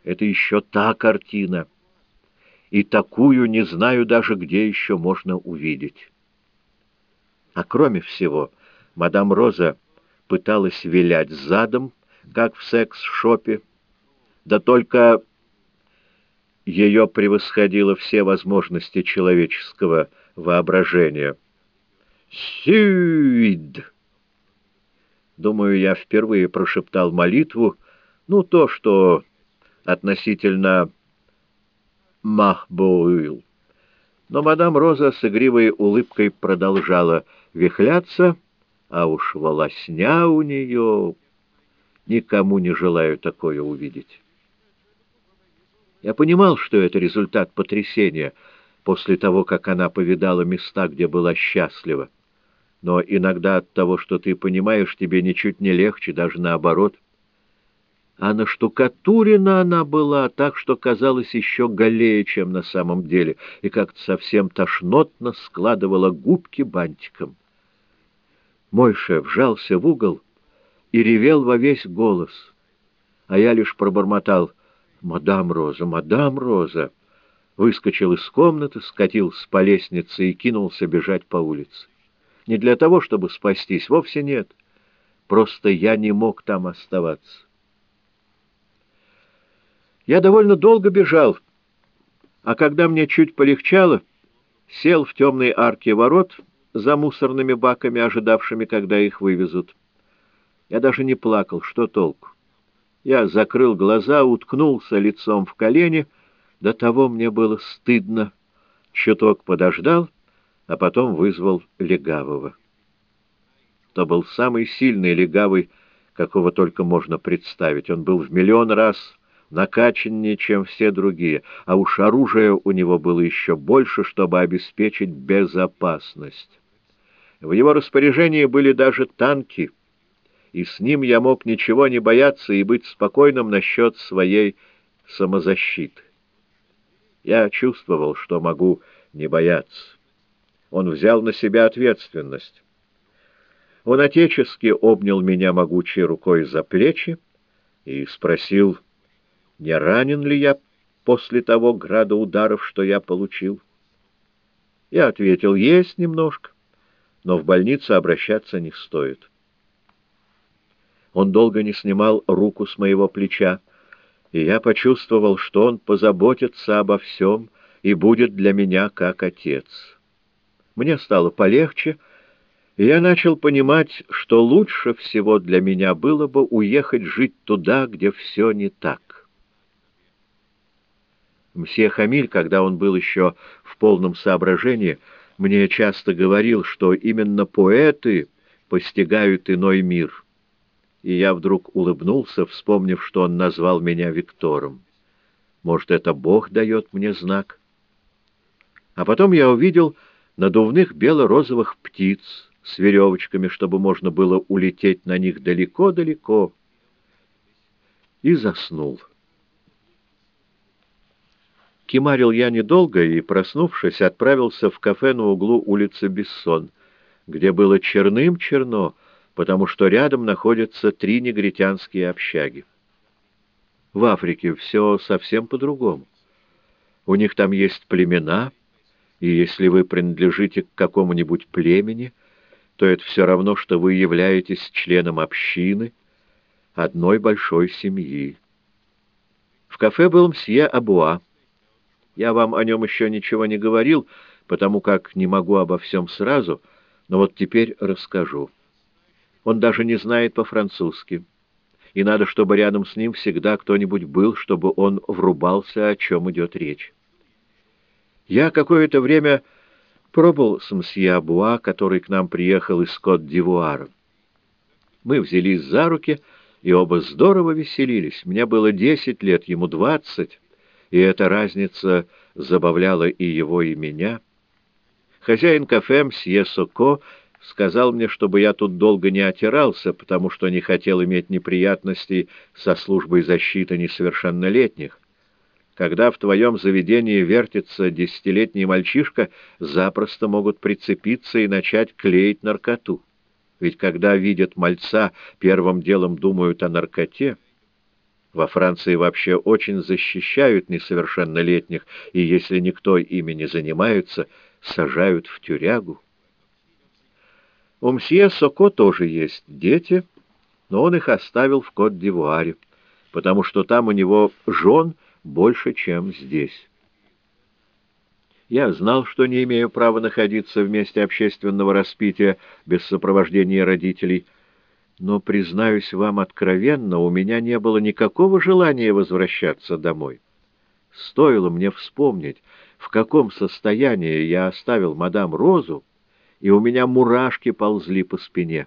это еще та картина, и такую не знаю даже, где еще можно увидеть». А кроме всего, мадам Роза пыталась вилять задом, как в секс-шопе, да только ее превосходило все возможности человеческого воображения. «Сюид!» Думаю, я впервые прошептал молитву, ну, то, что относительно Махбоуил. Но мадам Роза с игривой улыбкой продолжала вихляться, а уж волосня у нее... Никому не желаю такое увидеть. Я понимал, что это результат потрясения после того, как она повидала места, где была счастлива. Но иногда от того, что ты понимаешь, тебе ничуть не легче, даже наоборот — а наштукатурена она была так, что казалось еще голее, чем на самом деле, и как-то совсем тошнотно складывала губки бантиком. Мойша вжался в угол и ревел во весь голос, а я лишь пробормотал «Мадам Роза, мадам Роза!» выскочил из комнаты, скатился по лестнице и кинулся бежать по улице. Не для того, чтобы спастись, вовсе нет. Просто я не мог там оставаться. Я довольно долго бежал, а когда мне чуть полегчало, сел в темной арке ворот за мусорными баками, ожидавшими, когда их вывезут. Я даже не плакал, что толку? Я закрыл глаза, уткнулся лицом в колени, до того мне было стыдно. Чуток подождал, а потом вызвал легавого. То был самый сильный легавый, какого только можно представить. Он был в миллион раз накачаннее, чем все другие, а уж оружия у него было еще больше, чтобы обеспечить безопасность. В его распоряжении были даже танки, и с ним я мог ничего не бояться и быть спокойным насчет своей самозащиты. Я чувствовал, что могу не бояться. Он взял на себя ответственность. Он отечески обнял меня могучей рукой за плечи и спросил, не ранен ли я после того града ударов, что я получил. Я ответил, есть немножко, но в больницу обращаться не стоит. Он долго не снимал руку с моего плеча, и я почувствовал, что он позаботится обо всем и будет для меня как отец. Мне стало полегче, и я начал понимать, что лучше всего для меня было бы уехать жить туда, где все не так. Мсье Хамиль, когда он был еще в полном соображении, мне часто говорил, что именно поэты постигают иной мир. И я вдруг улыбнулся, вспомнив, что он назвал меня Виктором. Может, это Бог дает мне знак? А потом я увидел надувных бело-розовых птиц с веревочками, чтобы можно было улететь на них далеко-далеко, и заснул. Кимарил я недолго и, проснувшись, отправился в кафе на углу улицы Бессон, где было черным-черно, потому что рядом находятся три негритянские общаги. В Африке все совсем по-другому. У них там есть племена, и если вы принадлежите к какому-нибудь племени, то это все равно, что вы являетесь членом общины, одной большой семьи. В кафе был мсье Абуа. Я вам о нем еще ничего не говорил, потому как не могу обо всем сразу, но вот теперь расскажу. Он даже не знает по-французски, и надо, чтобы рядом с ним всегда кто-нибудь был, чтобы он врубался, о чем идет речь. Я какое-то время пробыл с мсье Абуа, который к нам приехал из Кот-д'Ивуара. Мы взялись за руки, и оба здорово веселились. Мне было десять лет, ему двадцать и эта разница забавляла и его, и меня. Хозяин кафе мсье Соко сказал мне, чтобы я тут долго не отирался, потому что не хотел иметь неприятностей со службой защиты несовершеннолетних. Когда в твоем заведении вертится десятилетний мальчишка, запросто могут прицепиться и начать клеить наркоту. Ведь когда видят мальца, первым делом думают о наркоте. Во Франции вообще очень защищают несовершеннолетних, и если никто ими не занимается, сажают в тюрягу. У мсье Соко тоже есть дети, но он их оставил в Кот-д'Ивуаре, потому что там у него жен больше, чем здесь. Я знал, что не имею права находиться в месте общественного распития без сопровождения родителей, но, признаюсь вам откровенно, у меня не было никакого желания возвращаться домой. Стоило мне вспомнить, в каком состоянии я оставил мадам Розу, и у меня мурашки ползли по спине.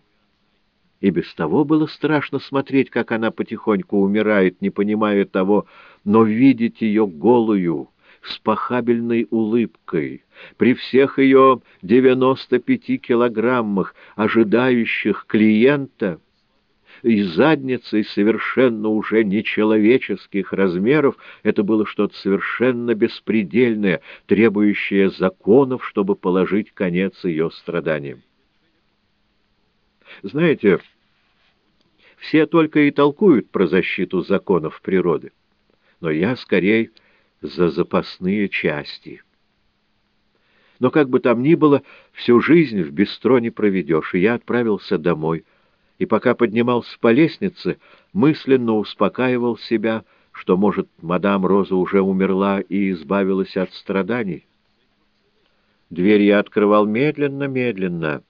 И без того было страшно смотреть, как она потихоньку умирает, не понимая того, но видеть ее голую, с похабельной улыбкой, при всех ее девяносто пяти килограммах, ожидающих клиента, и задницей совершенно уже нечеловеческих размеров, это было что-то совершенно беспредельное, требующее законов, чтобы положить конец ее страданиям. Знаете, все только и толкуют про защиту законов природы, но я скорее за запасные части. Но как бы там ни было, всю жизнь в бистро не проведешь, и я отправился домой, и пока поднимался по лестнице, мысленно успокаивал себя, что, может, мадам Роза уже умерла и избавилась от страданий. Дверь я открывал медленно-медленно,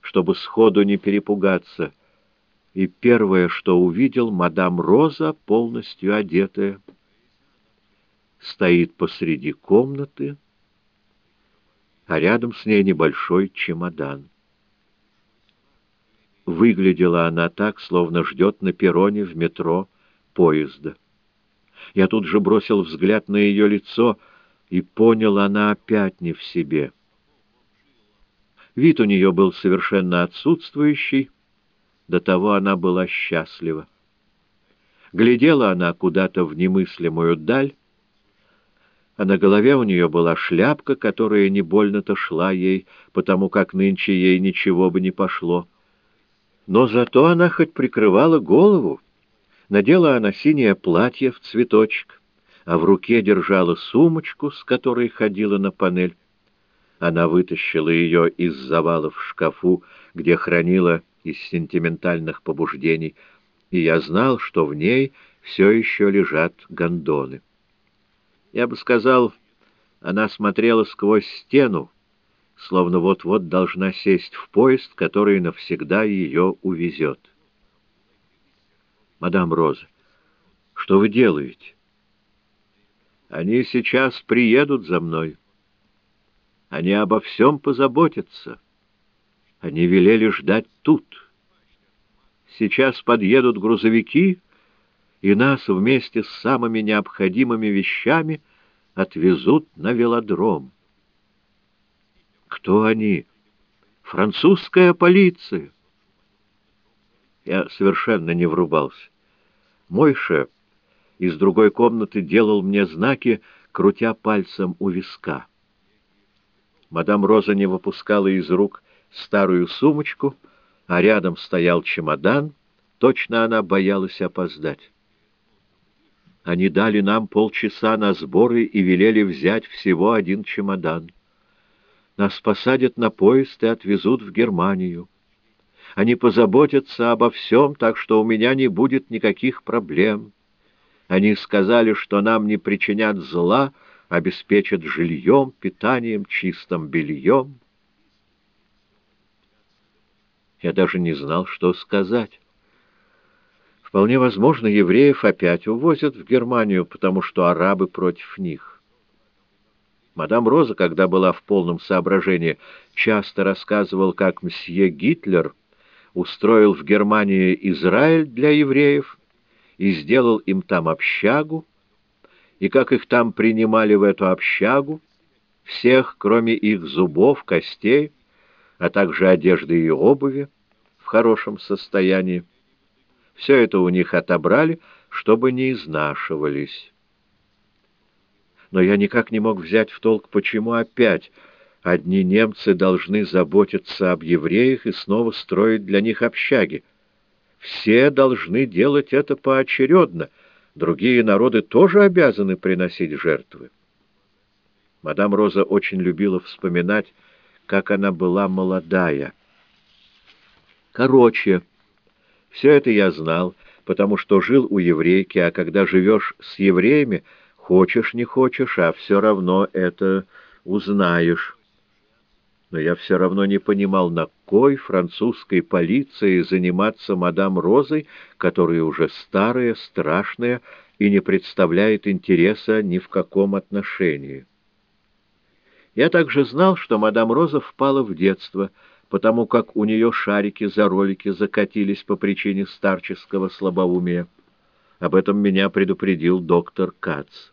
чтобы сходу не перепугаться, и первое, что увидел, мадам Роза, полностью одетая, стоит посреди комнаты, а рядом с ней небольшой чемодан. Выглядела она так, словно ждет на перроне в метро поезда. Я тут же бросил взгляд на ее лицо и понял, она опять не в себе. Вид у нее был совершенно отсутствующий, до того она была счастлива. Глядела она куда-то в немыслимую даль, а на голове у нее была шляпка, которая не больно-то шла ей, потому как нынче ей ничего бы не пошло. Но зато она хоть прикрывала голову. Надела она синее платье в цветочек, а в руке держала сумочку, с которой ходила на панель. Она вытащила ее из завала в шкафу, где хранила из сентиментальных побуждений, и я знал, что в ней все еще лежат гондоны. Я бы сказал, она смотрела сквозь стену, словно вот-вот должна сесть в поезд, который навсегда ее увезет. «Мадам Роза, что вы делаете?» «Они сейчас приедут за мной. Они обо всем позаботятся. Они велели ждать тут. Сейчас подъедут грузовики, и нас вместе с самыми необходимыми вещами отвезут на велодром». Кто они? Французская полиция. Я совершенно не врубался. Мойша из другой комнаты делал мне знаки, крутя пальцем у виска. Мадам Роза не выпускала из рук старую сумочку, а рядом стоял чемодан. Точно она боялась опоздать. Они дали нам полчаса на сборы и велели взять всего один чемодан. Нас посадят на поезд и отвезут в Германию. Они позаботятся обо всем, так что у меня не будет никаких проблем. Они сказали, что нам не причинят зла, обеспечат жильем, питанием, чистым бельем. Я даже не знал, что сказать. Вполне возможно, евреев опять увозят в Германию, потому что арабы против них. Мадам Роза, когда была в полном соображении, часто рассказывал, как мсье Гитлер устроил в Германии Израиль для евреев и сделал им там общагу, и как их там принимали в эту общагу, всех, кроме их зубов, костей, а также одежды и обуви в хорошем состоянии. Все это у них отобрали, чтобы не изнашивались но я никак не мог взять в толк, почему опять одни немцы должны заботиться об евреях и снова строить для них общаги. Все должны делать это поочередно, другие народы тоже обязаны приносить жертвы. Мадам Роза очень любила вспоминать, как она была молодая. Короче, все это я знал, потому что жил у еврейки, а когда живешь с евреями, Хочешь, не хочешь, а все равно это узнаешь. Но я все равно не понимал, на кой французской полиции заниматься мадам Розой, которая уже старая, страшная и не представляет интереса ни в каком отношении. Я также знал, что мадам Роза впала в детство, потому как у нее шарики за ролики закатились по причине старческого слабоумия. Об этом меня предупредил доктор Кац.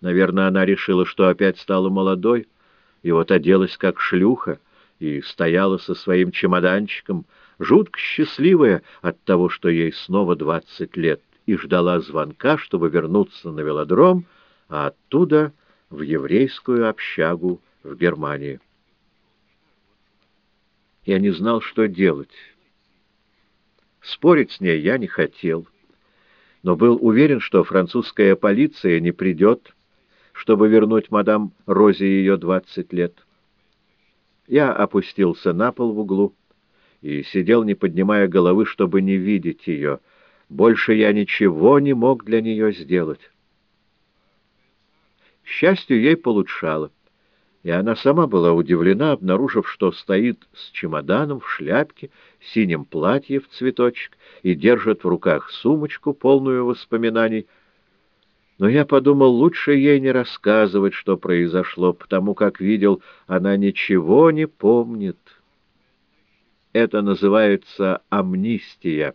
Наверное, она решила, что опять стала молодой, и вот оделась как шлюха, и стояла со своим чемоданчиком, жутко счастливая от того, что ей снова двадцать лет, и ждала звонка, чтобы вернуться на велодром, а оттуда в еврейскую общагу в Германии. Я не знал, что делать. Спорить с ней я не хотел, но был уверен, что французская полиция не придет, чтобы вернуть мадам Розе ее двадцать лет. Я опустился на пол в углу и сидел, не поднимая головы, чтобы не видеть ее. Больше я ничего не мог для нее сделать. К счастью, ей получало, и она сама была удивлена, обнаружив, что стоит с чемоданом в шляпке, синем платье в цветочек и держит в руках сумочку, полную воспоминаний. Но я подумал, лучше ей не рассказывать, что произошло, потому как видел, она ничего не помнит. Это называется амнистия.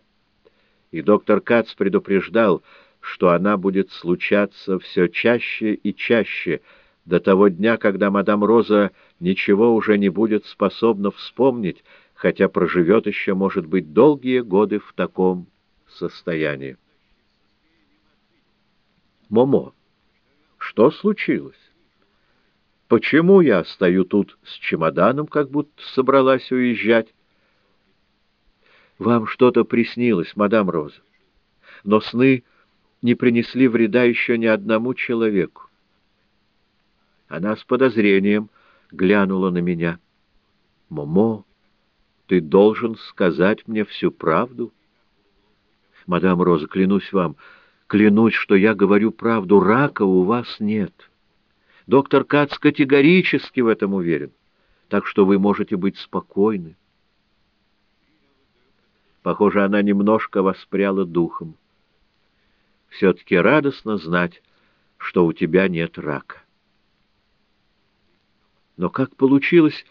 И доктор Кац предупреждал, что она будет случаться все чаще и чаще, до того дня, когда мадам Роза ничего уже не будет способна вспомнить, хотя проживет еще, может быть, долгие годы в таком состоянии. Момо, что случилось? Почему я стою тут с чемоданом, как будто собралась уезжать? Вам что-то приснилось, мадам Роза, но сны не принесли вреда еще ни одному человеку. Она с подозрением глянула на меня. «Момо, ты должен сказать мне всю правду». «Мадам Роза, клянусь вам, клянусь, что я говорю правду, рака у вас нет. Доктор Кац категорически в этом уверен, так что вы можете быть спокойны». Похоже, она немножко воспряла духом. Все-таки радостно знать, что у тебя нет рака. Но как получилось,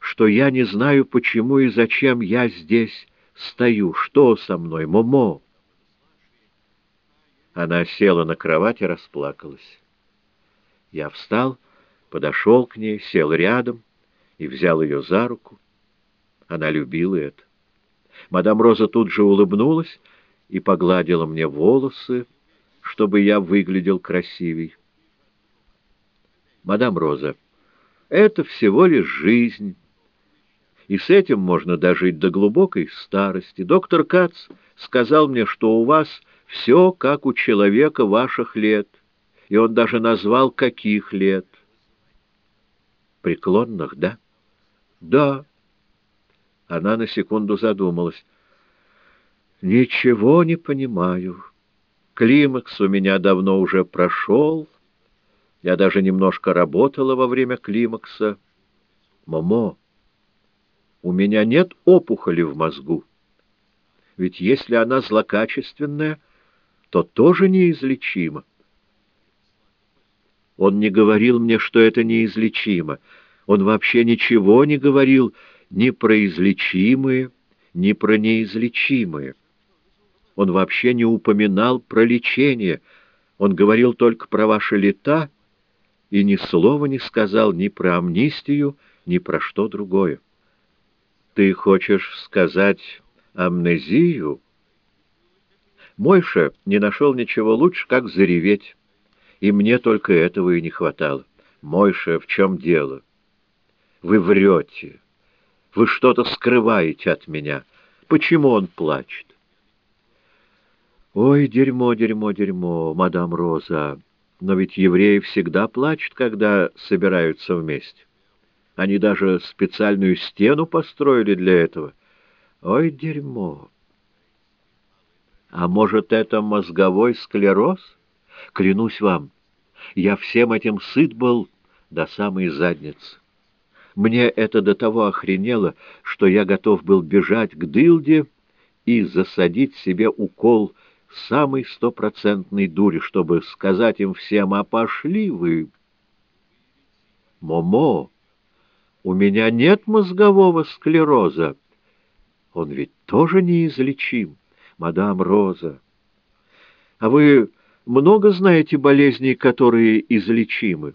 что я не знаю, почему и зачем я здесь стою? Что со мной, Момо? Она села на кровать и расплакалась. Я встал, подошел к ней, сел рядом и взял ее за руку. Она любила это. Мадам Роза тут же улыбнулась и погладила мне волосы, чтобы я выглядел красивей. Мадам Роза, это всего лишь жизнь, и с этим можно дожить до глубокой старости. Доктор Кац сказал мне, что у вас все как у человека ваших лет, и он даже назвал, каких лет. Преклонных, да? Да. Она на секунду задумалась. Ничего не понимаю. Климакс у меня давно уже прошел. Я даже немножко работала во время климакса. Момо, у меня нет опухоли в мозгу. Ведь если она злокачественная, то тоже неизлечима. Он не говорил мне, что это неизлечимо. Он вообще ничего не говорил, ни про излечимые, ни про неизлечимые. Он вообще не упоминал про лечение, он говорил только про ваши лета и ни слова не сказал ни про амнистию, ни про что другое. Ты хочешь сказать амнезию? Мойша не нашел ничего лучше, как зареветь, и мне только этого и не хватало. Мойша, в чем дело? Вы врете. Вы что-то скрываете от меня. Почему он плачет? Ой, дерьмо, дерьмо, дерьмо, мадам Роза. Но ведь евреи всегда плачут, когда собираются вместе. Они даже специальную стену построили для этого. Ой, дерьмо. А может, это мозговой склероз? Клянусь вам, я всем этим сыт был до самой задницы. Мне это до того охренело, что я готов был бежать к дылде и засадить себе укол самой стопроцентной дури, чтобы сказать им всем, а пошли вы. Момо, у меня нет мозгового склероза. Он ведь тоже неизлечим, мадам Роза. А вы много знаете болезней, которые излечимы?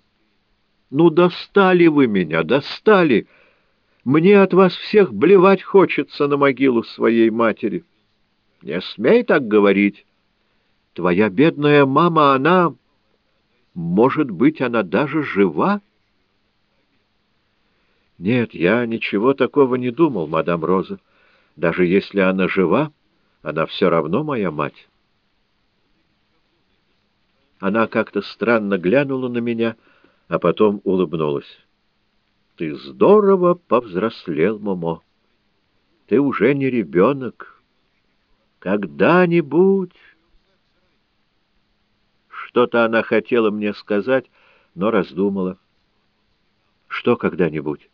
Ну, достали вы меня, достали. Мне от вас всех блевать хочется на могилу своей матери. Не смей так говорить. Твоя бедная мама, она... Может быть, она даже жива? Нет, я ничего такого не думал, мадам Роза. Даже если она жива, она все равно моя мать. Она как-то странно глянула на меня, а потом улыбнулась. «Ты здорово повзрослел, Момо. Ты уже не ребенок. Когда-нибудь...» Что-то она хотела мне сказать, но раздумала. «Что когда-нибудь?»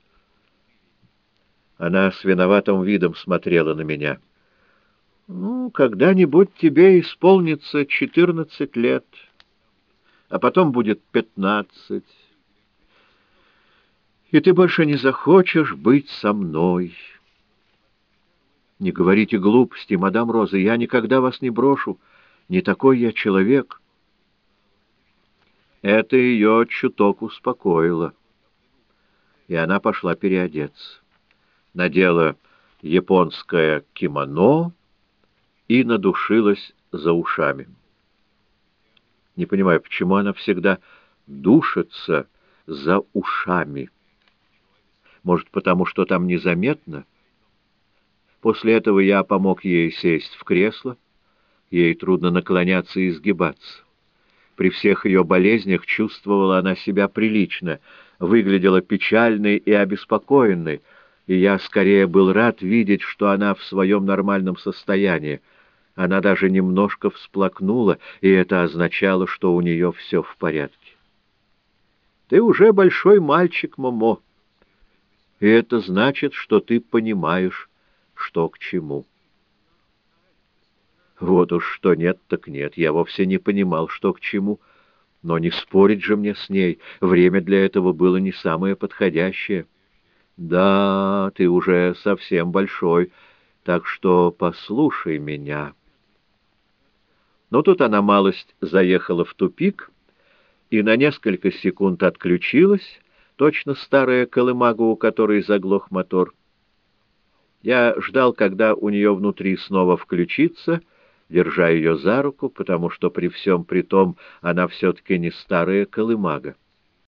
Она с виноватым видом смотрела на меня. «Ну, когда-нибудь тебе исполнится четырнадцать лет» а потом будет пятнадцать. И ты больше не захочешь быть со мной. Не говорите глупости, мадам Роза, я никогда вас не брошу. Не такой я человек. Это ее чуток успокоило. И она пошла переодеться. Надела японское кимоно и надушилась за ушами. Не понимаю, почему она всегда душится за ушами. Может, потому что там незаметно? После этого я помог ей сесть в кресло. Ей трудно наклоняться и изгибаться. При всех ее болезнях чувствовала она себя прилично, выглядела печальной и обеспокоенной, и я скорее был рад видеть, что она в своем нормальном состоянии. Она даже немножко всплакнула, и это означало, что у нее все в порядке. «Ты уже большой мальчик, Момо, и это значит, что ты понимаешь, что к чему». Вот уж что нет, так нет, я вовсе не понимал, что к чему, но не спорить же мне с ней, время для этого было не самое подходящее. «Да, ты уже совсем большой, так что послушай меня». Но тут она малость заехала в тупик и на несколько секунд отключилась, точно старая колымага, у которой заглох мотор. Я ждал, когда у нее внутри снова включится, держа ее за руку, потому что при всем при том она все-таки не старая колымага.